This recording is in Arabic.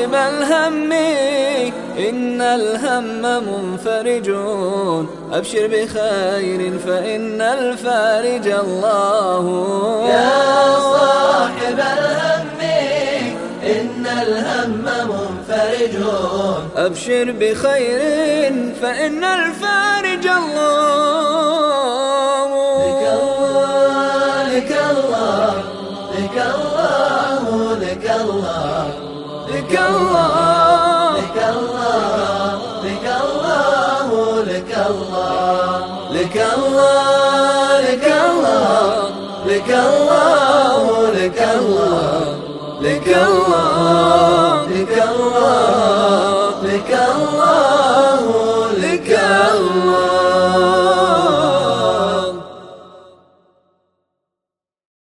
صاحب الهم إن الهم منفرج أبشر بخير فإن الفارج الله. يا صاحب الهم إن الهم منفرج أبشر بخير فإن الفارج الله. لك الله لك الله لك الله لك الله. لك الله لك الله لك الله لك الله لك الله لك الله لك الله لك الله لك الله لك الله لك الله